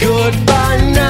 goodbye now.